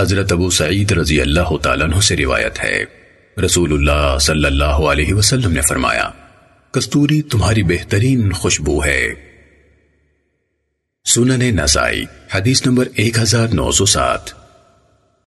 حضرت ابو سعید رضی اللہ تعالیٰ عنہ سے روایت ہے۔ رسول اللہ صلی اللہ علیہ وسلم نے فرمایا، کستوری تمہاری بہترین خوشبو ہے۔ سنن نسائی، حدیث نمبر ایک ہزار نو سو سات۔